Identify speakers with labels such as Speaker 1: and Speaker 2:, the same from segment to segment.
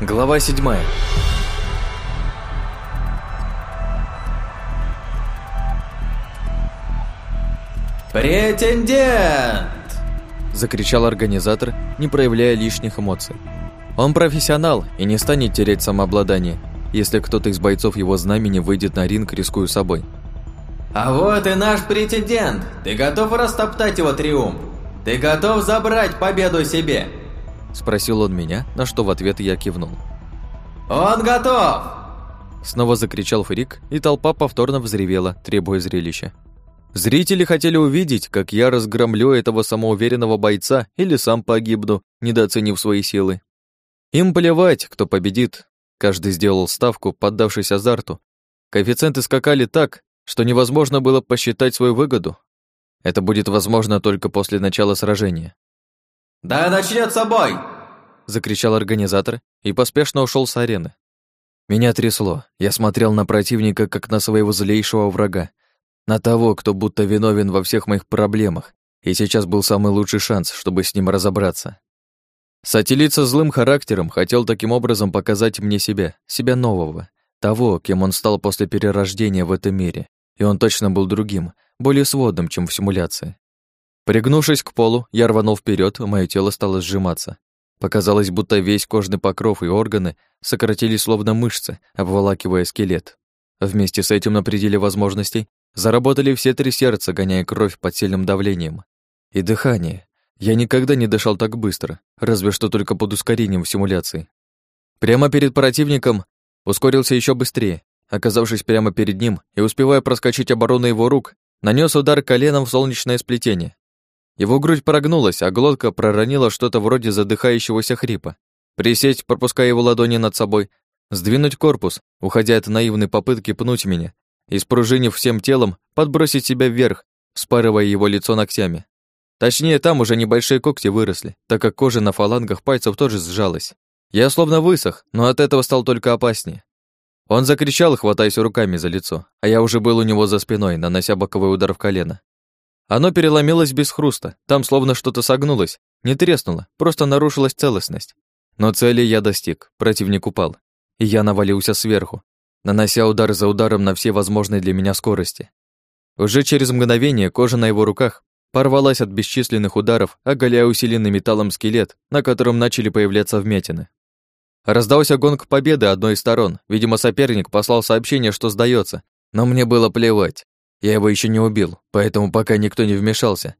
Speaker 1: Глава седьмая.
Speaker 2: «Претендент!»
Speaker 1: – закричал организатор, не проявляя лишних эмоций. Он профессионал и не станет терять самообладание, если кто-то из бойцов его знамени выйдет на ринг, рискуя собой.
Speaker 2: «А вот и наш претендент! Ты готов растоптать его триумф? Ты готов забрать победу себе?»
Speaker 1: Спросил он меня, на что в ответ я кивнул.
Speaker 2: «Он готов!»
Speaker 1: Снова закричал Фрик, и толпа повторно взревела, требуя зрелища. Зрители хотели увидеть, как я разгромлю этого самоуверенного бойца или сам погибну, недооценив свои силы. Им плевать, кто победит. Каждый сделал ставку, поддавшись азарту. Коэффициенты скакали так, что невозможно было посчитать свою выгоду. Это будет возможно только после начала сражения.
Speaker 2: «Да начнется бой!»
Speaker 1: — закричал организатор и поспешно ушел с арены. Меня трясло. Я смотрел на противника, как на своего злейшего врага, на того, кто будто виновен во всех моих проблемах, и сейчас был самый лучший шанс, чтобы с ним разобраться. Сателлит со злым характером хотел таким образом показать мне себя, себя нового, того, кем он стал после перерождения в этом мире, и он точно был другим, более сводным, чем в симуляции. Пригнувшись к полу, я рванул вперед, мое тело стало сжиматься. Показалось, будто весь кожный покров и органы сократились словно мышцы, обволакивая скелет. Вместе с этим на пределе возможностей Заработали все три сердца, гоняя кровь под сильным давлением. И дыхание. Я никогда не дышал так быстро, разве что только под ускорением в симуляции. Прямо перед противником ускорился еще быстрее, оказавшись прямо перед ним и успевая проскочить оборону его рук, нанес удар коленом в солнечное сплетение. Его грудь прогнулась, а глотка проронила что-то вроде задыхающегося хрипа. Присесть, пропуская его ладони над собой, сдвинуть корпус, уходя от наивной попытки пнуть меня, и, спружинив всем телом, подбросить себя вверх, спарывая его лицо ногтями. Точнее, там уже небольшие когти выросли, так как кожа на фалангах пальцев тоже сжалась. Я словно высох, но от этого стал только опаснее. Он закричал, хватаясь руками за лицо, а я уже был у него за спиной, нанося боковой удар в колено. Оно переломилось без хруста, там словно что-то согнулось, не треснуло, просто нарушилась целостность. Но цели я достиг, противник упал, и я навалился сверху, нанося удар за ударом на все возможные для меня скорости. Уже через мгновение кожа на его руках порвалась от бесчисленных ударов, оголяя усиленный металлом скелет, на котором начали появляться вмятины. Раздался гонг победы одной из сторон. Видимо, соперник послал сообщение, что сдается, но мне было плевать. Я его еще не убил, поэтому пока никто не вмешался.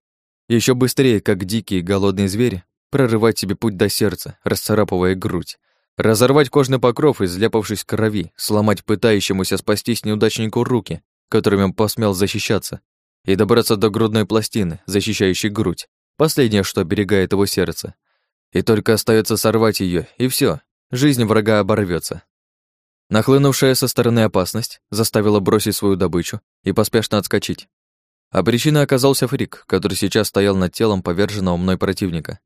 Speaker 1: Еще быстрее, как дикие голодные звери, прорывать себе путь до сердца, расцарапывая грудь. Разорвать кожный покров, изляпавшись крови, сломать пытающемуся спастись неудачнику руки, которыми он посмел защищаться, и добраться до грудной пластины, защищающей грудь, последнее, что оберегает его сердце. И только остается сорвать ее, и все, жизнь врага оборвется. Нахлынувшая со стороны опасность заставила бросить свою добычу и поспешно отскочить. А причиной оказался Фрик, который сейчас стоял над телом поверженного мной противника.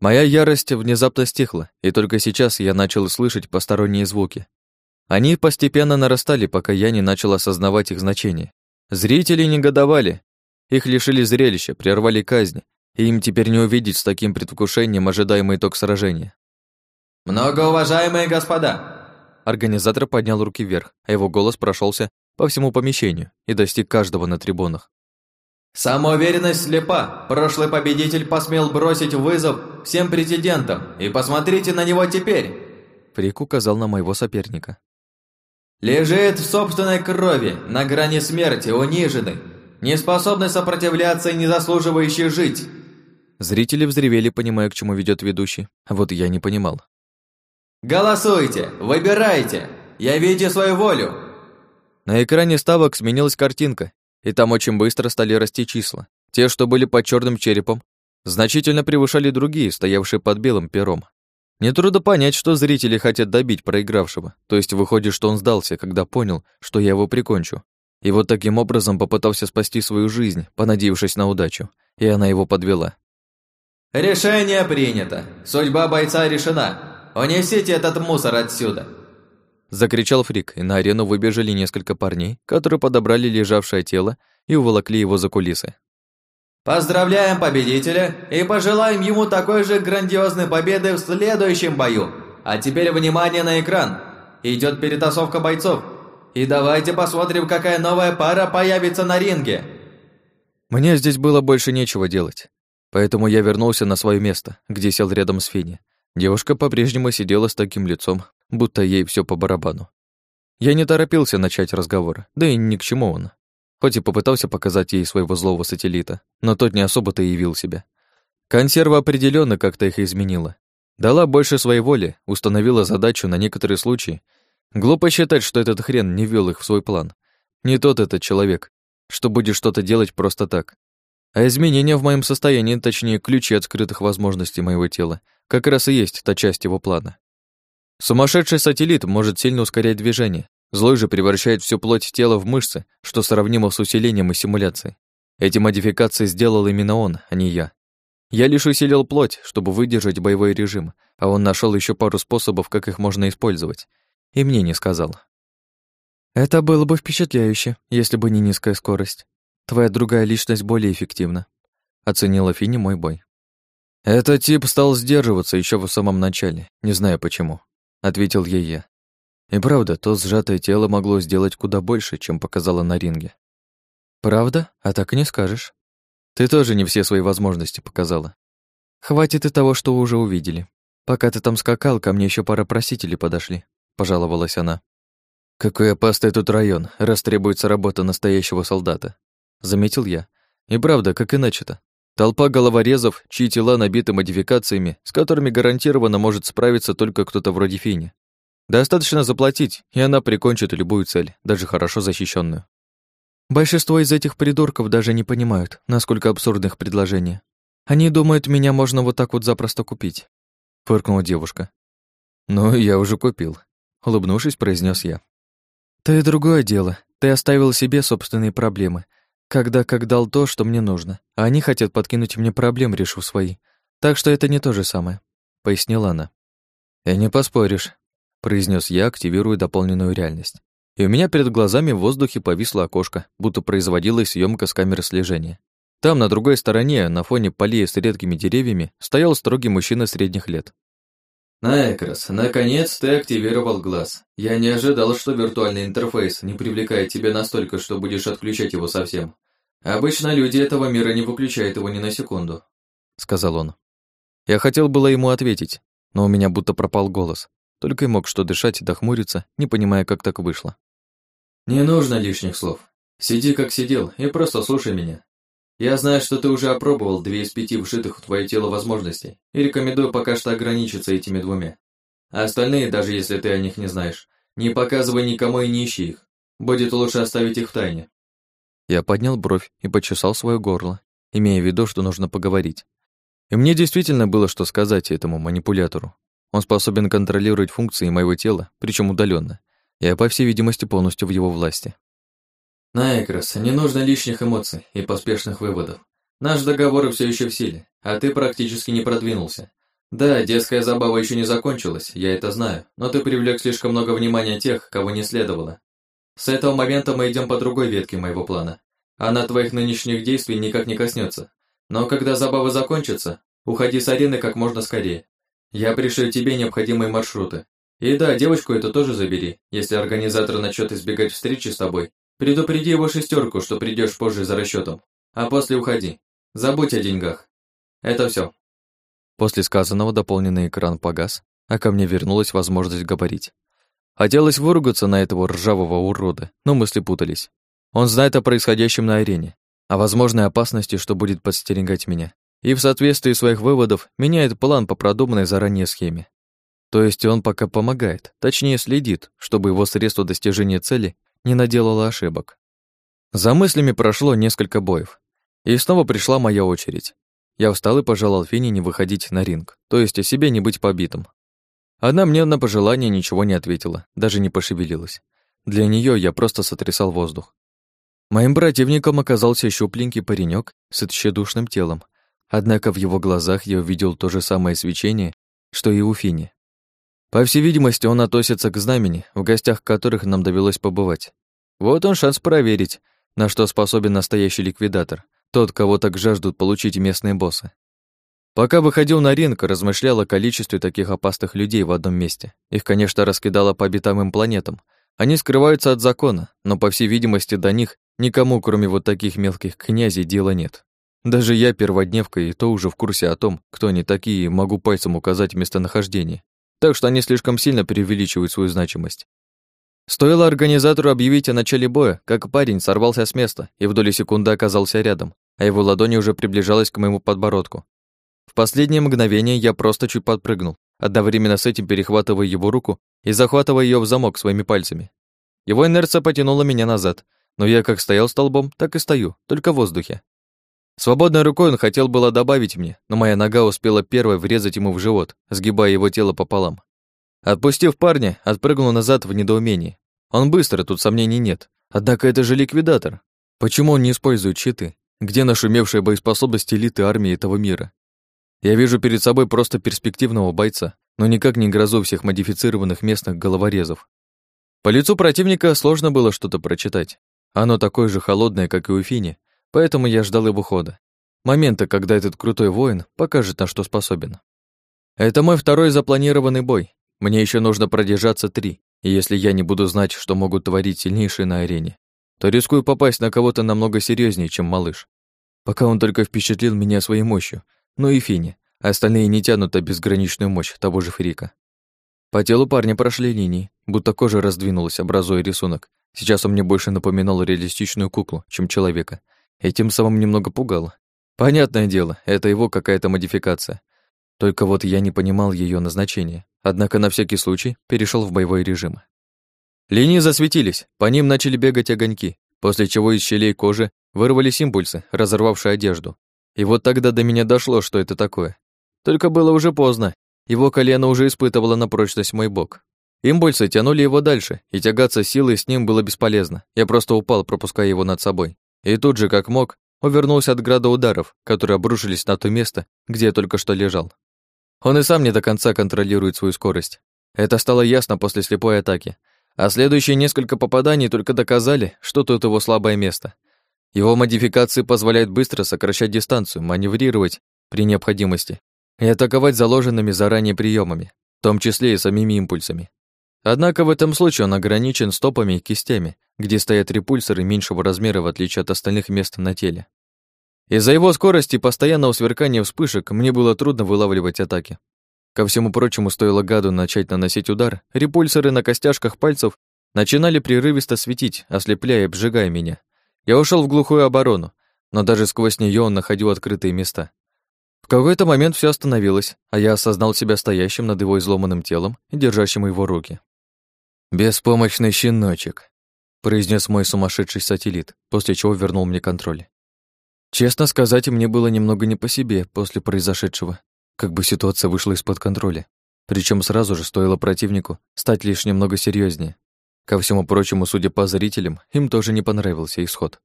Speaker 1: Моя ярость внезапно стихла, и только сейчас я начал слышать посторонние звуки. Они постепенно нарастали, пока я не начал осознавать их значение. Зрители негодовали, их лишили зрелища, прервали казнь, и им теперь не увидеть с таким предвкушением ожидаемый итог сражения.
Speaker 2: «Многоуважаемые господа!»
Speaker 1: Организатор поднял руки вверх, а его голос прошелся по всему помещению и достиг каждого на трибунах.
Speaker 2: Самоуверенность слепа. Прошлый победитель посмел бросить вызов всем президентам. И посмотрите на него теперь.
Speaker 1: Фрик указал на моего соперника.
Speaker 2: Лежит в собственной крови, на грани смерти, униженный, неспособный сопротивляться и не заслуживающий жить.
Speaker 1: Зрители взревели, понимая, к чему ведет ведущий, а вот я не понимал.
Speaker 2: «Голосуйте! Выбирайте! Явите свою волю!»
Speaker 1: На экране ставок сменилась картинка, и там очень быстро стали расти числа. Те, что были под черным черепом, значительно превышали другие, стоявшие под белым пером. Нетрудно понять, что зрители хотят добить проигравшего, то есть выходит, что он сдался, когда понял, что я его прикончу. И вот таким образом попытался спасти свою жизнь, понадеявшись на удачу, и она его подвела.
Speaker 2: «Решение принято. Судьба бойца решена. Унесите этот мусор отсюда!»
Speaker 1: Закричал Фрик, и на арену выбежали несколько парней, которые подобрали лежавшее тело и уволокли его за кулисы.
Speaker 2: «Поздравляем победителя и пожелаем ему такой же грандиозной победы в следующем бою! А теперь внимание на экран! Идет перетасовка бойцов! И давайте посмотрим, какая новая пара появится на ринге!»
Speaker 1: Мне здесь было больше нечего делать, поэтому я вернулся на свое место, где сел рядом с Фенни. Девушка по-прежнему сидела с таким лицом, будто ей все по барабану. Я не торопился начать разговор, да и ни к чему он. Хоть и попытался показать ей своего злого сателлита, но тот не особо-то явил себя. Консерва определенно как-то их изменила. Дала больше своей воли, установила задачу на некоторые случаи. Глупо считать, что этот хрен не ввел их в свой план. Не тот этот человек, что будет что-то делать просто так. А изменения в моем состоянии, точнее, ключи от скрытых возможностей моего тела, как раз и есть та часть его плана. Сумасшедший сателлит может сильно ускорять движение, злой же превращает всю плоть тела в мышцы, что сравнимо с усилением и симуляцией. Эти модификации сделал именно он, а не я. Я лишь усилил плоть, чтобы выдержать боевой режим, а он нашел еще пару способов, как их можно использовать, и мне не сказал. Это было бы впечатляюще, если бы не низкая скорость. Твоя другая личность более эффективна, оценила Фини мой бой. Этот тип стал сдерживаться еще в самом начале, не знаю почему, ответил ей я. И правда, то сжатое тело могло сделать куда больше, чем показало на ринге. Правда? А так и не скажешь. Ты тоже не все свои возможности показала. Хватит и того, что уже увидели. Пока ты там скакал, ко мне еще пара просителей подошли, пожаловалась она. Какой опасный тут район, раз требуется работа настоящего солдата, заметил я. И правда, как иначе-то? Толпа головорезов, чьи тела набиты модификациями, с которыми гарантированно может справиться только кто-то вроде Фини. Достаточно заплатить, и она прикончит любую цель, даже хорошо защищенную. Большинство из этих придурков даже не понимают, насколько абсурдны их предложения. Они думают, меня можно вот так вот запросто купить, фыркнула девушка. Ну, я уже купил, улыбнувшись, произнес я. Ты другое дело. Ты оставил себе собственные проблемы, когда как дал то, что мне нужно, а они хотят подкинуть мне проблем, решив свои. Так что это не то же самое, пояснила она. И не поспоришь, произнес я, активируя дополненную реальность и у меня перед глазами в воздухе повисло окошко, будто производилась съемка с камеры слежения. Там, на другой стороне, на фоне полей с редкими деревьями, стоял строгий мужчина средних лет.
Speaker 2: «Найкрос, наконец ты активировал глаз. Я не ожидал, что виртуальный интерфейс не привлекает тебя настолько, что будешь отключать его совсем. Обычно люди этого мира не выключают его ни на секунду», —
Speaker 1: сказал он. Я хотел было ему ответить, но у меня будто пропал голос. Только и мог что дышать и дохмуриться, не понимая, как так вышло.
Speaker 2: «Не нужно лишних слов. Сиди, как сидел, и просто слушай меня. Я знаю, что ты уже опробовал две из пяти вшитых в твое тело возможностей, и рекомендую пока что ограничиться этими двумя. А остальные, даже если ты о них не знаешь, не показывай никому и не ищи их. Будет лучше оставить их в тайне».
Speaker 1: Я поднял бровь и почесал свое горло, имея в виду, что нужно поговорить. И мне действительно было что сказать этому манипулятору. Он способен контролировать функции моего тела, причем удаленно, я, по всей видимости, полностью в его власти.
Speaker 2: Найкрос, не нужно лишних эмоций и поспешных выводов. Наш договор все еще в силе, а ты практически не продвинулся. Да, детская забава еще не закончилась, я это знаю, но ты привлек слишком много внимания тех, кого не следовало. С этого момента мы идем по другой ветке моего плана. Она твоих нынешних действий никак не коснется. Но когда забава закончится, уходи с арены как можно скорее. Я пришлю тебе необходимые маршруты, и да, девочку эту тоже забери. Если организатор начнет избегать встречи с тобой, предупреди его шестерку, что придешь позже за расчетом. А после уходи. Забудь о деньгах. Это все.
Speaker 1: После сказанного дополненный экран погас, а ко мне вернулась возможность говорить. Хотелось выругаться на этого ржавого урода, но мысли путались. Он знает о происходящем на арене, о возможной опасности, что будет подстерегать меня, и в соответствии своих выводов меняет план по продуманной заранее схеме. То есть он пока помогает, точнее следит, чтобы его средство достижения цели не наделало ошибок. За мыслями прошло несколько боев. И снова пришла моя очередь. Я встал и пожелал Фине не выходить на ринг, то есть о себе не быть побитым. Она мне на пожелание ничего не ответила, даже не пошевелилась. Для нее я просто сотрясал воздух. Моим противником оказался щупленький паренек с тщедушным телом, однако в его глазах я увидел то же самое свечение, что и у Фини. По всей видимости, он относится к знамени, в гостях которых нам довелось побывать. Вот он шанс проверить, на что способен настоящий ликвидатор, тот, кого так жаждут получить местные боссы. Пока выходил на ринг, размышлял о количестве таких опасных людей в одном месте. Их, конечно, раскидало по обитаемым планетам. Они скрываются от закона, но, по всей видимости, до них никому, кроме вот таких мелких князей, дела нет. Даже я, перводневка, и то уже в курсе о том, кто они такие, могу пальцем указать местонахождение. Так что они слишком сильно преувеличивают свою значимость. Стоило организатору объявить о начале боя, как парень сорвался с места и в доли секунды оказался рядом, а его ладонь уже приближалась к моему подбородку. В последнее мгновение я просто чуть подпрыгнул, одновременно с этим перехватывая его руку и захватывая ее в замок своими пальцами. Его инерция потянула меня назад, но я как стоял столбом, так и стою, только в воздухе. Свободной рукой он хотел было добавить мне, но моя нога успела первой врезать ему в живот, сгибая его тело пополам. Отпустив парня, отпрыгнул назад в недоумении. Он быстро, тут сомнений нет. Однако это же ликвидатор. Почему он не использует щиты? Где нашумевшая боеспособность элиты армии этого мира? Я вижу перед собой просто перспективного бойца, но никак не грозу всех модифицированных местных головорезов. По лицу противника сложно было что-то прочитать. Оно такое же холодное, как и у Фини, Поэтому я ждал его хода. Момента, когда этот крутой воин покажет, на что способен. Это мой второй запланированный бой. Мне еще нужно продержаться три, и если я не буду знать, что могут творить сильнейшие на арене, то рискую попасть на кого-то намного серьезнее, чем малыш. Пока он только впечатлил меня своей мощью, ну и Фини, остальные не тянут о безграничную мощь того же Фрика. По телу парня прошли линии, будто кожа раздвинулась, образуя рисунок. Сейчас он мне больше напоминал реалистичную куклу, чем человека, и тем самым немного пугало. Понятное дело, это его какая-то модификация. Только вот я не понимал ее назначения, однако на всякий случай перешел в боевой режим. Линии засветились, по ним начали бегать огоньки, после чего из щелей кожи вырвались импульсы, разорвавшие одежду. И вот тогда до меня дошло, что это такое. Только было уже поздно, его колено уже испытывало на прочность мой бок. Импульсы тянули его дальше, и тягаться силой с ним было бесполезно. Я просто упал, пропуская его над собой. И тут же, как мог, увернулся от града ударов, которые обрушились на то место, где я только что лежал. Он и сам не до конца контролирует свою скорость. Это стало ясно после слепой атаки. А следующие несколько попаданий только доказали, что тут его слабое место. Его модификации позволяют быстро сокращать дистанцию, маневрировать при необходимости и атаковать заложенными заранее приемами, в том числе и самими импульсами. Однако в этом случае он ограничен стопами и кистями, где стоят репульсоры меньшего размера в отличие от остальных мест на теле. Из-за его скорости и постоянного сверкания вспышек мне было трудно вылавливать атаки. Ко всему прочему, стоило гаду начать наносить удар, репульсоры на костяшках пальцев начинали прерывисто светить, ослепляя и обжигая меня. Я ушел в глухую оборону, но даже сквозь нее он находил открытые места. В какой-то момент все остановилось, а я осознал себя стоящим над его изломанным телом и держащим его руки. «Беспомощный щеночек», — произнес мой сумасшедший сателлит, после чего вернул мне контроль. Честно сказать, мне было немного не по себе после произошедшего, как бы ситуация вышла из-под контроля. Причем сразу же стоило противнику стать лишь немного серьезнее. Ко всему прочему, судя по зрителям, им тоже не понравился исход.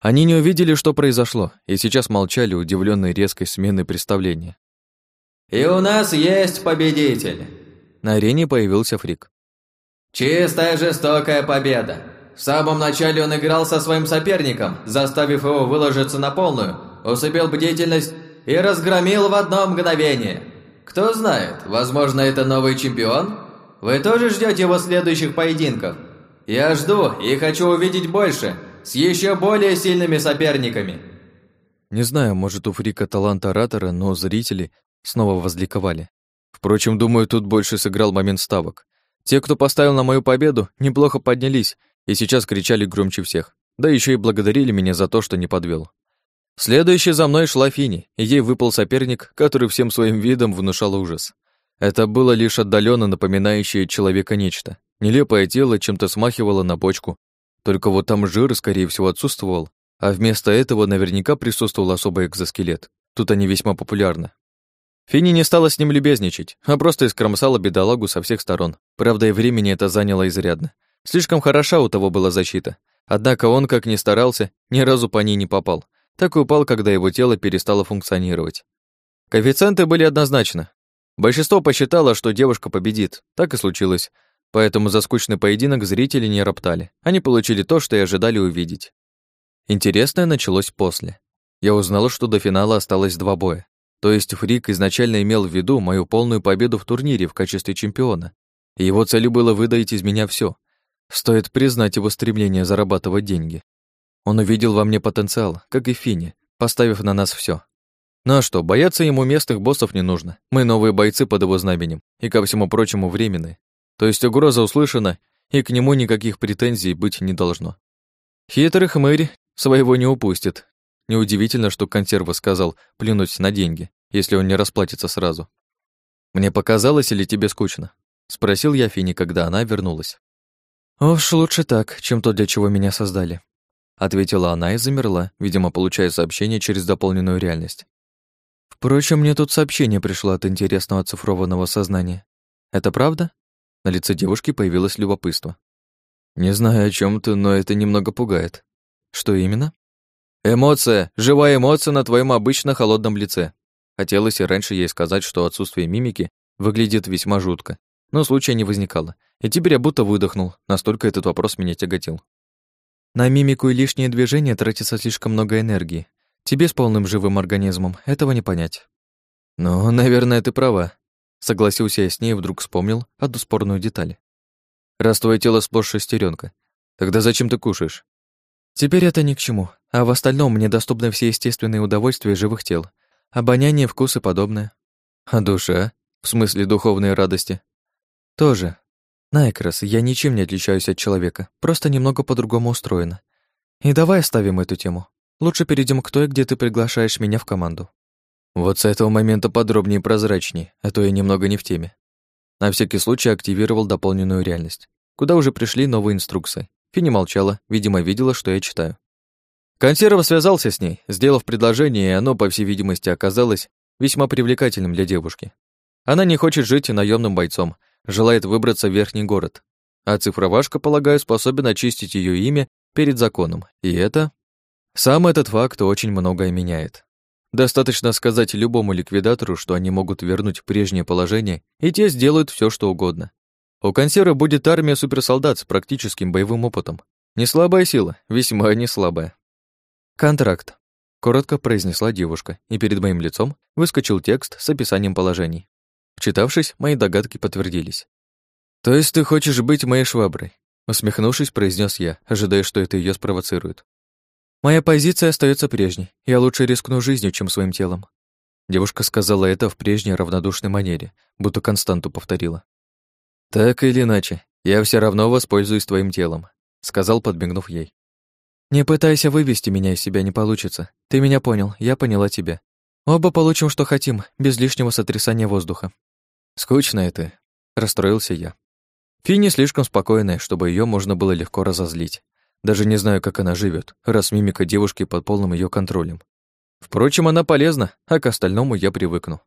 Speaker 1: Они не увидели, что произошло, и сейчас молчали, удивленные резкой сменой представления.
Speaker 2: «И у нас есть победитель!»
Speaker 1: На арене появился Фрик.
Speaker 2: Чистая жестокая победа. В самом начале он играл со своим соперником, заставив его выложиться на полную, усыпил бдительность и разгромил в одно мгновение. Кто знает, возможно, это новый чемпион? Вы тоже ждете его следующих поединков? Я жду и хочу увидеть больше, с еще более сильными соперниками.
Speaker 1: Не знаю, может, у Фрика талант оратора, но зрители снова возликовали. Впрочем, думаю, тут больше сыграл момент ставок. Те, кто поставил на мою победу, неплохо поднялись и сейчас кричали громче всех. Да еще и благодарили меня за то, что не подвел. Следующей за мной шла Фини, и ей выпал соперник, который всем своим видом внушал ужас. Это было лишь отдаленно напоминающее человека нечто. Нелепое тело чем-то смахивало на бочку. Только вот там жир, скорее всего, отсутствовал, а вместо этого наверняка присутствовал особый экзоскелет. Тут они весьма популярны. Фини не стала с ним любезничать, а просто искромсала бедолагу со всех сторон. Правда, и времени это заняло изрядно. Слишком хороша у того была защита. Однако он, как ни старался, ни разу по ней не попал. Так и упал, когда его тело перестало функционировать. Коэффициенты были однозначно. Большинство посчитало, что девушка победит. Так и случилось. Поэтому за скучный поединок зрители не роптали. Они получили то, что и ожидали увидеть. Интересное началось после. Я узнала, что до финала осталось два боя. То есть Фрик изначально имел в виду мою полную победу в турнире в качестве чемпиона, и его целью было выдать из меня все. Стоит признать его стремление зарабатывать деньги. Он увидел во мне потенциал, как и Фини, поставив на нас все. Ну а что, бояться ему местных боссов не нужно. Мы новые бойцы под его знаменем, и ко всему прочему временные. То есть угроза услышана, и к нему никаких претензий быть не должно. Хитрый хмырь своего не упустит. Неудивительно, что консерва сказал плюнуть на деньги, если он не расплатится сразу. «Мне показалось или тебе скучно?» — спросил я Фини, когда она вернулась. «Уж лучше так, чем то, для чего меня создали», — ответила она и замерла, видимо, получая сообщение через дополненную реальность. «Впрочем, мне тут сообщение пришло от интересного оцифрованного сознания. Это правда?» На лице девушки появилось любопытство. «Не знаю о чем ты, но это немного пугает. Что именно?» «Эмоция! Живая эмоция на твоем обычно холодном лице!» Хотелось и раньше ей сказать, что отсутствие мимики выглядит весьма жутко, но случая не возникало, и теперь я будто выдохнул, настолько этот вопрос меня тяготил. На мимику и лишние движения тратится слишком много энергии. Тебе с полным живым организмом этого не понять. Ну, наверное, ты права. Согласился я с ней и вдруг вспомнил одну спорную деталь. Раз твое тело сплошь шестеренка, тогда зачем ты кушаешь? Теперь это ни к чему, а в остальном мне доступны все естественные удовольствия живых тел, Обоняние, вкус и подобное. А душа? В смысле духовной радости? Тоже. Найкрас, я ничем не отличаюсь от человека, просто немного по-другому устроена. И давай оставим эту тему. Лучше перейдем к той, где ты приглашаешь меня в команду. Вот с этого момента подробнее и прозрачнее, а то я немного не в теме. На всякий случай активировал дополненную реальность, куда уже пришли новые инструкции. Фини молчала, видимо, видела, что я читаю. Консерв связался с ней, сделав предложение, и оно, по всей видимости, оказалось весьма привлекательным для девушки. Она не хочет жить наемным бойцом, желает выбраться в верхний город. А цифровашка, полагаю, способен очистить ее имя перед законом. И это... Сам этот факт очень многое меняет. Достаточно сказать любому ликвидатору, что они могут вернуть прежнее положение, и те сделают все, что угодно. У консерва будет армия суперсолдат с практическим боевым опытом. Не слабая сила, весьма не слабая. «Контракт», — коротко произнесла девушка, и перед моим лицом выскочил текст с описанием положений. Вчитавшись, мои догадки подтвердились. «То есть ты хочешь быть моей шваброй?» Усмехнувшись, произнес я, ожидая, что это ее спровоцирует. «Моя позиция остается прежней. Я лучше рискну жизнью, чем своим телом». Девушка сказала это в прежней равнодушной манере, будто константу повторила. «Так или иначе, я все равно воспользуюсь твоим телом», сказал, подмигнув ей. Не пытайся вывести меня из себя, не получится. Ты меня понял, я поняла тебя. Оба получим, что хотим, без лишнего сотрясания воздуха. Скучно это, расстроился я. Финни слишком спокойная, чтобы ее можно было легко разозлить. Даже не знаю, как она живет, раз мимика девушки под полным ее контролем. Впрочем, она полезна, а к остальному я привыкну.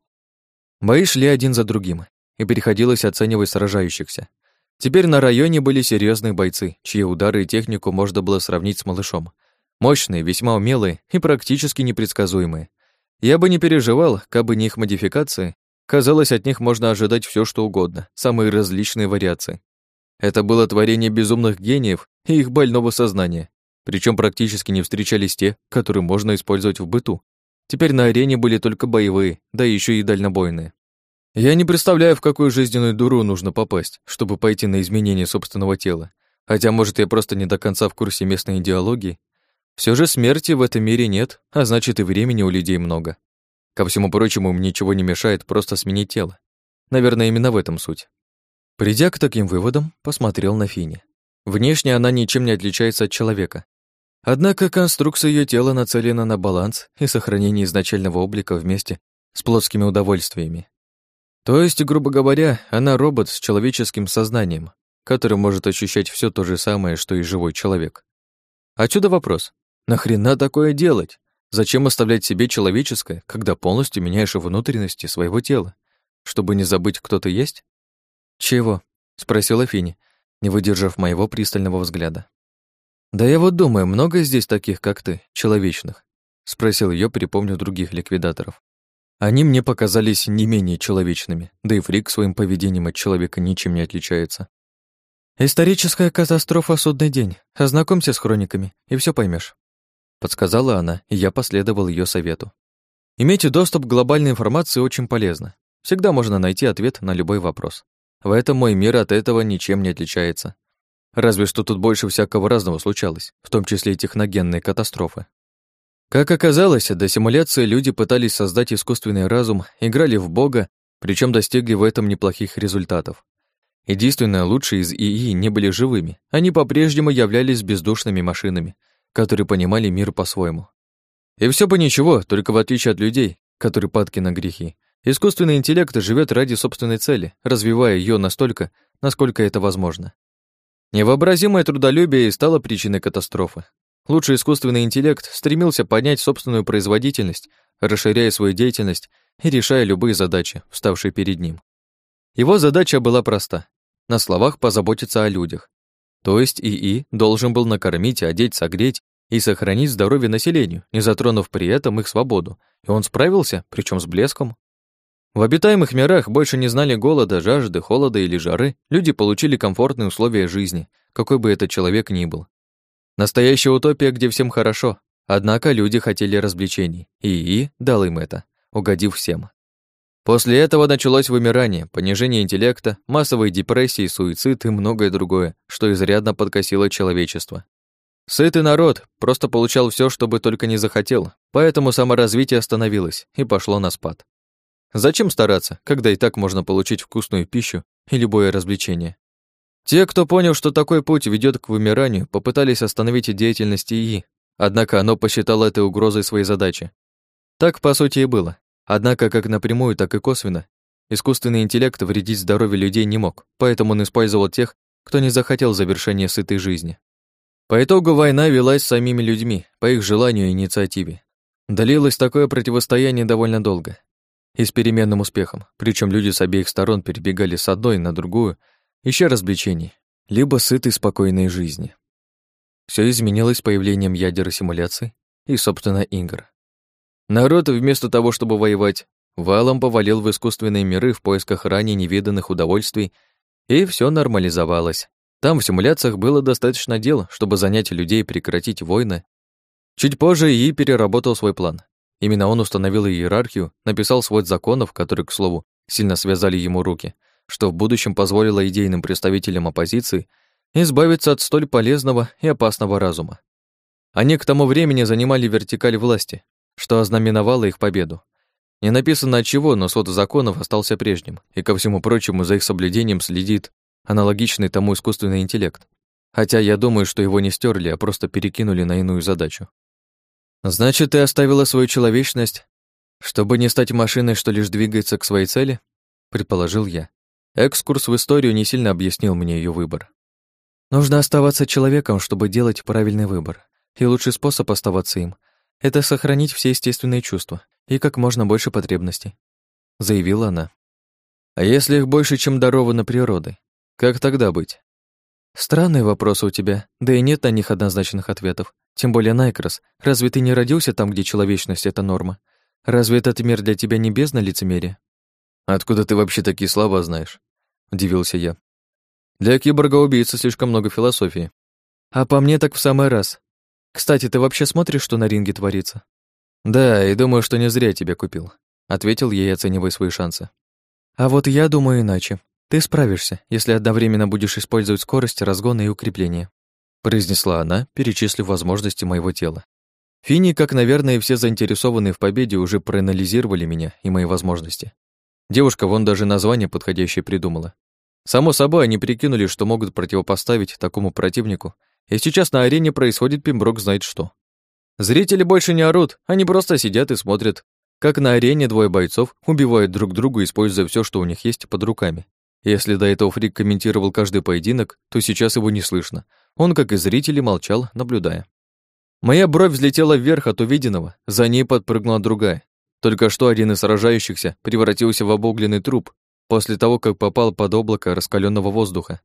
Speaker 1: Бои шли один за другим, и приходилось оценивать сражающихся. Теперь на районе были серьезные бойцы, чьи удары и технику можно было сравнить с малышом. Мощные, весьма умелые и практически непредсказуемые. Я бы не переживал, кабы не их модификации. Казалось, от них можно ожидать все, что угодно, самые различные вариации. Это было творение безумных гениев и их больного сознания. Причем практически не встречались те, которые можно использовать в быту. Теперь на арене были только боевые, да еще и дальнобойные. Я не представляю, в какую жизненную дуру нужно попасть, чтобы пойти на изменение собственного тела. Хотя, может, я просто не до конца в курсе местной идеологии. Все же смерти в этом мире нет, а значит и времени у людей много. Ко всему прочему, мне ничего не мешает просто сменить тело. Наверное, именно в этом суть. Придя к таким выводам, посмотрел на Фини. Внешне она ничем не отличается от человека. Однако конструкция ее тела нацелена на баланс и сохранение изначального облика вместе с плотскими удовольствиями. То есть, грубо говоря, она робот с человеческим сознанием, который может ощущать все то же самое, что и живой человек. Отсюда вопрос. Нахрена такое делать? Зачем оставлять себе человеческое, когда полностью меняешь внутренности своего тела? Чтобы не забыть, кто ты есть? Чего? спросила Фини, не выдержав моего пристального взгляда. Да я вот думаю, много здесь таких, как ты, человечных, спросил ее, припомнив других ликвидаторов. Они мне показались не менее человечными, да и Фрик своим поведением от человека ничем не отличается. «Историческая катастрофа судный день. Ознакомься с хрониками, и все поймешь, подсказала она, и я последовал ее совету. Иметь доступ к глобальной информации очень полезно. Всегда можно найти ответ на любой вопрос. В этом мой мир от этого ничем не отличается. Разве что тут больше всякого разного случалось, в том числе и техногенные катастрофы. Как оказалось, до симуляции люди пытались создать искусственный разум, играли в бога, причем достигли в этом неплохих результатов. Единственное, лучшие из ИИ не были живыми, они по-прежнему являлись бездушными машинами, которые понимали мир по-своему. И все бы ничего, только в отличие от людей, которые падки на грехи, искусственный интеллект живет ради собственной цели, развивая ее настолько, насколько это возможно. Невообразимое трудолюбие стало причиной катастрофы. Лучший искусственный интеллект стремился поднять собственную производительность, расширяя свою деятельность и решая любые задачи, вставшие перед ним. Его задача была проста — на словах позаботиться о людях. То есть ИИ должен был накормить, одеть, согреть и сохранить здоровье населению, не затронув при этом их свободу. И он справился, причем с блеском. В обитаемых мирах больше не знали голода, жажды, холода или жары, люди получили комфортные условия жизни, какой бы этот человек ни был. Настоящая утопия, где всем хорошо, однако люди хотели развлечений, и ИИ дал им это, угодив всем. После этого началось вымирание, понижение интеллекта, массовые депрессии, суицид и многое другое, что изрядно подкосило человечество. Сытый народ просто получал все, что бы только не захотел, поэтому саморазвитие остановилось и пошло на спад. Зачем стараться, когда и так можно получить вкусную пищу и любое развлечение? Те, кто понял, что такой путь ведет к вымиранию, попытались остановить деятельность ИИ, однако оно посчитало этой угрозой своей задачи. Так, по сути, и было. Однако, как напрямую, так и косвенно, искусственный интеллект вредить здоровью людей не мог, поэтому он использовал тех, кто не захотел завершения сытой жизни. По итогу война велась самими людьми, по их желанию и инициативе. Длилось такое противостояние довольно долго и с переменным успехом, причем люди с обеих сторон перебегали с одной на другую, ища развлечений, либо сытой спокойной жизни. Все изменилось с появлением ядер и симуляций и, собственно, игр. Народ, вместо того, чтобы воевать, валом повалил в искусственные миры в поисках ранее невиданных удовольствий, и все нормализовалось. Там в симуляциях было достаточно дел, чтобы занять людей и прекратить войны. Чуть позже ИИ переработал свой план. Именно он установил иерархию, написал свод законов, которые, к слову, сильно связали ему руки, что в будущем позволило идейным представителям оппозиции избавиться от столь полезного и опасного разума. Они к тому времени занимали вертикаль власти, что ознаменовало их победу. Не написано от чего, но свод законов остался прежним, и ко всему прочему за их соблюдением следит аналогичный тому искусственный интеллект. Хотя я думаю, что его не стерли, а просто перекинули на иную задачу. Значит, ты оставила свою человечность, чтобы не стать машиной, что лишь двигается к своей цели? Предположил я. Экскурс в историю не сильно объяснил мне ее выбор. Нужно оставаться человеком, чтобы делать правильный выбор. И лучший способ оставаться им — это сохранить все естественные чувства и как можно больше потребностей, заявила она. А если их больше, чем даровано природой? Как тогда быть? Странные вопросы у тебя, да и нет на них однозначных ответов. Тем более, Найкрос, разве ты не родился там, где человечность — это норма? Разве этот мир для тебя не бездна лицемерия? Откуда ты вообще такие слова знаешь? Удивился я. Для киборга-убийцы слишком много философии. А по мне так в самый раз. Кстати, ты вообще смотришь, что на ринге творится? Да, и думаю, что не зря тебя купил. Ответил ей, оценивая свои шансы. А вот я думаю иначе. Ты справишься, если одновременно будешь использовать скорость, разгон и укрепление произнесла она, перечислив возможности моего тела. Фини, как, наверное, все заинтересованные в победе, уже проанализировали меня и мои возможности. Девушка вон даже название подходящее придумала. Само собой, они прикинули, что могут противопоставить такому противнику, и сейчас на арене происходит пимброк знает что. Зрители больше не орут, они просто сидят и смотрят, как на арене двое бойцов убивают друг друга, используя все, что у них есть под руками. Если до этого Фрик комментировал каждый поединок, то сейчас его не слышно. Он, как и зрители, молчал, наблюдая. Моя бровь взлетела вверх от увиденного, за ней подпрыгнула другая. Только что один из сражающихся превратился в обугленный труп после того, как попал под облако раскаленного воздуха.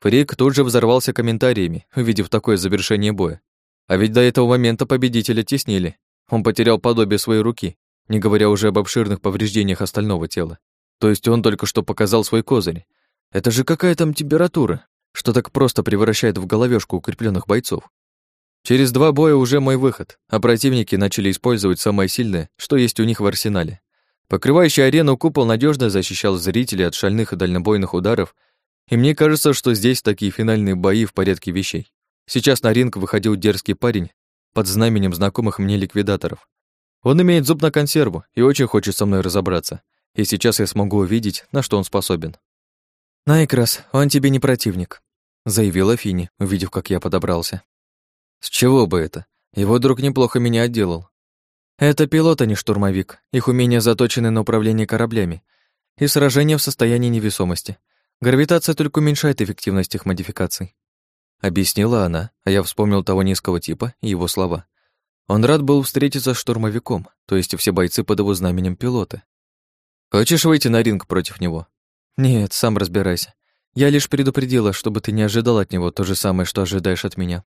Speaker 1: Фрик тут же взорвался комментариями, увидев такое завершение боя. А ведь до этого момента победителя теснили. Он потерял подобие своей руки, не говоря уже об обширных повреждениях остального тела. То есть он только что показал свой козырь. Это же какая там температура, что так просто превращает в головешку укрепленных бойцов. Через два боя уже мой выход, а противники начали использовать самое сильное, что есть у них в арсенале. Покрывающий арену купол надежно защищал зрителей от шальных и дальнобойных ударов, и мне кажется, что здесь такие финальные бои в порядке вещей. Сейчас на ринг выходил дерзкий парень под знаменем знакомых мне ликвидаторов. Он имеет зуб на консерву и очень хочет со мной разобраться, и сейчас я смогу увидеть, на что он способен. «Найкрас, он тебе не противник», — заявила Фини, увидев, как я подобрался. «С чего бы это? Его друг неплохо меня отделал. Это пилот, а не штурмовик. Их умения заточены на управление кораблями. И сражения в состоянии невесомости. Гравитация только уменьшает эффективность их модификаций. Объяснила она, а я вспомнил того низкого типа и его слова. Он рад был встретиться с штурмовиком, то есть все бойцы под его знаменем пилоты. «Хочешь выйти на ринг против него?» «Нет, сам разбирайся. Я лишь предупредила, чтобы ты не ожидал от него то же самое, что ожидаешь от меня».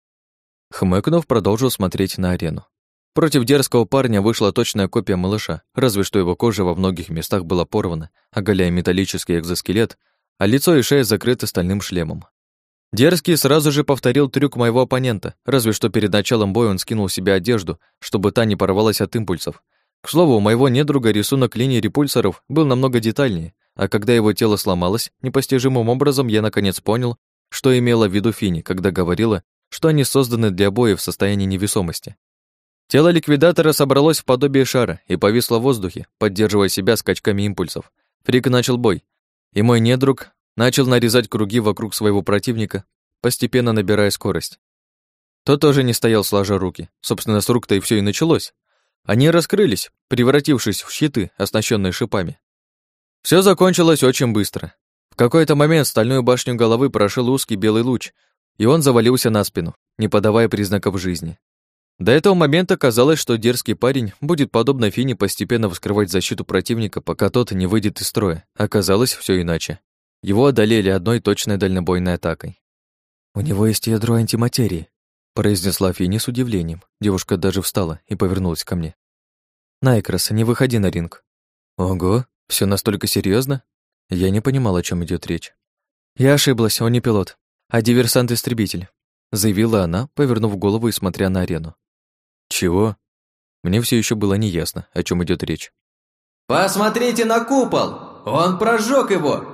Speaker 1: Хмыкнув, продолжил смотреть на арену. Против дерзкого парня вышла точная копия малыша, разве что его кожа во многих местах была порвана, оголяя металлический экзоскелет, а лицо и шея закрыты стальным шлемом. Дерзкий сразу же повторил трюк моего оппонента, разве что перед началом боя он скинул себе одежду, чтобы та не порвалась от импульсов. К слову, у моего недруга рисунок линий репульсоров был намного детальнее, а когда его тело сломалось, непостижимым образом я наконец понял, что имела в виду Фини, когда говорила, что они созданы для боя в состоянии невесомости. Тело ликвидатора собралось в подобие шара и повисло в воздухе, поддерживая себя скачками импульсов. Фрик начал бой, и мой недруг начал нарезать круги вокруг своего противника, постепенно набирая скорость. Тот тоже не стоял сложа руки. Собственно, с рук-то и все и началось. Они раскрылись, превратившись в щиты, оснащенные шипами. Все закончилось очень быстро. В какой-то момент стальную башню головы прошил узкий белый луч, и он завалился на спину, не подавая признаков жизни. До этого момента казалось, что дерзкий парень будет, подобно Фине, постепенно вскрывать защиту противника, пока тот не выйдет из строя. Оказалось, все иначе. Его одолели одной точной дальнобойной атакой. «У него есть ядро антиматерии», — произнесла Фини с удивлением. Девушка даже встала и повернулась ко мне. «Найкрас, не выходи на ринг». «Ого, все настолько серьезно? Я не понимал, о чем идет речь. «Я ошиблась, он не пилот, а диверсант-истребитель», заявила она, повернув голову и смотря на арену. Чего? Мне все еще было неясно, о чем идет речь.
Speaker 2: «Посмотрите на купол! Он прожег его!»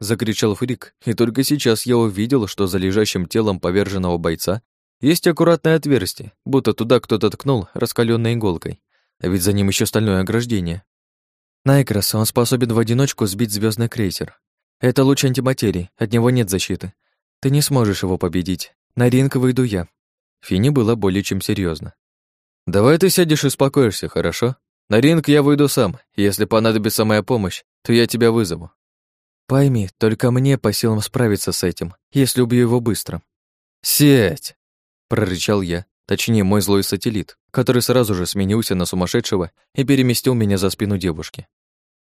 Speaker 1: Закричал Фрик, и только сейчас я увидел, что за лежащим телом поверженного бойца есть аккуратное отверстие, будто туда кто-то ткнул раскаленной иголкой, а ведь за ним еще стальное ограждение. Найкрас, он способен в одиночку сбить звездный крейсер. Это луч антиматерии, от него нет защиты. Ты не сможешь его победить. На ринг выйду я. Фини было более чем серьезно. «Давай ты сядешь и успокоишься, хорошо? На ринг я выйду сам. Если понадобится моя помощь, то я тебя вызову». «Пойми, только мне по силам справиться с этим, если убью его быстро». «Сядь!» — прорычал я, точнее, мой злой сателлит, который сразу же сменился на сумасшедшего и переместил меня за спину девушки.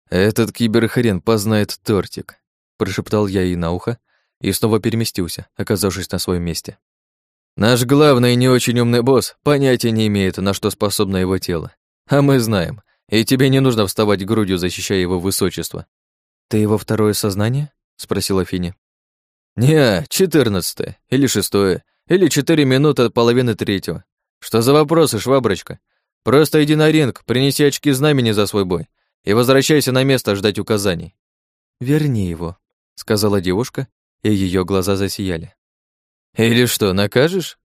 Speaker 1: «Этот киберхрен познает тортик», — прошептал я ей на ухо и снова переместился, оказавшись на своем месте. Наш главный и не очень умный босс понятия не имеет, на что способно его тело. А мы знаем, и тебе не нужно вставать грудью, защищая его высочество. Ты его второе сознание? спросила Фини. Не, четырнадцатое, или шестое, или четыре минуты от половины третьего. Что за вопросы, шваброчка? Просто иди на ринг, принеси очки знамени за свой бой и возвращайся на место ждать указаний. Верни его, сказала девушка, и ее глаза засияли. «Или что, накажешь?»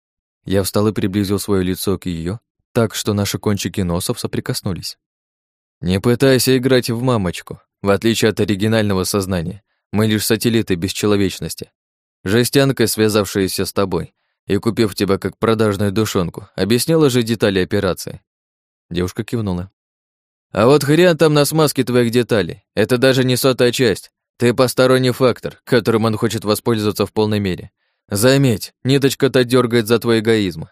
Speaker 1: Я встал и приблизил свое лицо к ее, так что наши кончики носов соприкоснулись. «Не пытайся играть в мамочку. В отличие от оригинального сознания, мы лишь сателлиты бесчеловечности. Жестянка, связавшаяся с тобой и купив тебя как продажную душонку, объяснила же детали операции». Девушка кивнула. «А вот хрен там на смазке твоих деталей. Это даже не сотая часть. Ты посторонний фактор, которым он хочет воспользоваться в полной мере. Заметь, ниточка-то дергает за твой эгоизм.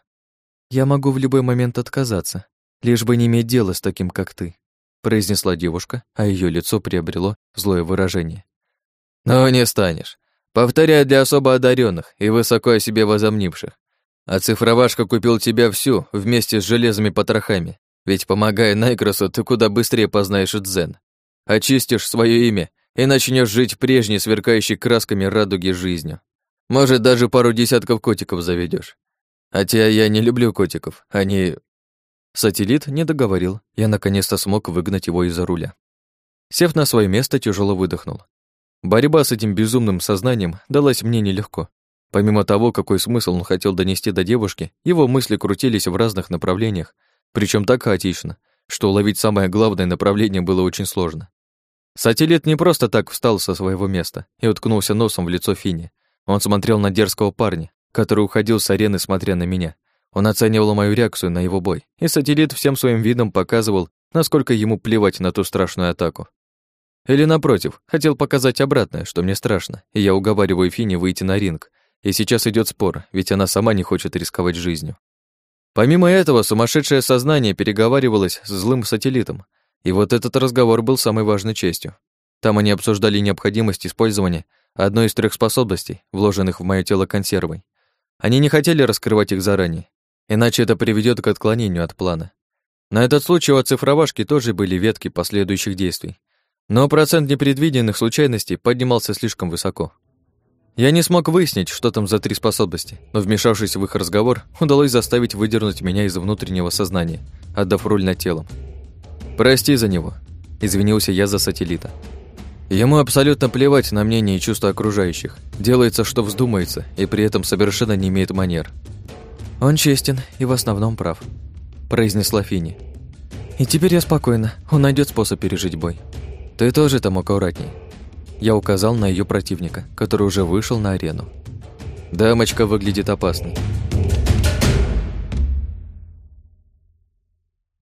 Speaker 1: Я могу в любой момент отказаться, лишь бы не иметь дела с таким, как ты, произнесла девушка, а ее лицо приобрело злое выражение. Но не станешь. Повторяю для особо одаренных и высоко о себе возомнивших. А цифровашка купил тебя всю вместе с железными потрохами, ведь помогая Найкросу, ты куда быстрее познаешь дзен. Очистишь свое имя и начнешь жить прежней сверкающей красками радуги жизнью. Может, даже пару десятков котиков заведешь. Хотя я не люблю котиков, они... Сателлит не договорил, я наконец-то смог выгнать его из-за руля. Сев на свое место, тяжело выдохнул. Борьба с этим безумным сознанием далась мне нелегко. Помимо того, какой смысл он хотел донести до девушки, его мысли крутились в разных направлениях, причем так хаотично, что уловить самое главное направление было очень сложно. Сателлит не просто так встал со своего места и уткнулся носом в лицо Фини. Он смотрел на дерзкого парня, который уходил с арены, смотря на меня. Он оценивал мою реакцию на его бой, и сателлит всем своим видом показывал, насколько ему плевать на ту страшную атаку. Или, напротив, хотел показать обратное, что мне страшно, и я уговариваю Фини выйти на ринг. И сейчас идет спор, ведь она сама не хочет рисковать жизнью. Помимо этого, сумасшедшее сознание переговаривалось с злым сателлитом, и вот этот разговор был самой важной частью. Там они обсуждали необходимость использования одной из трех способностей, вложенных в мое тело консервой. Они не хотели раскрывать их заранее, иначе это приведет к отклонению от плана. На этот случай у оцифровашки тоже были ветки последующих действий, но процент непредвиденных случайностей поднимался слишком высоко. Я не смог выяснить, что там за три способности, но вмешавшись в их разговор, удалось заставить выдернуть меня из внутреннего сознания, отдав руль над телом. «Прости за него», — извинился я за сателлита. Ему абсолютно плевать на мнение и чувства окружающих. Делается, что вздумается, и при этом совершенно не имеет манер. «Он честен и в основном прав», — произнесла Фини. «И теперь я спокойна, он найдет способ пережить бой. Ты тоже там аккуратней». Я указал на ее противника, который уже вышел на арену. «Дамочка выглядит опасной.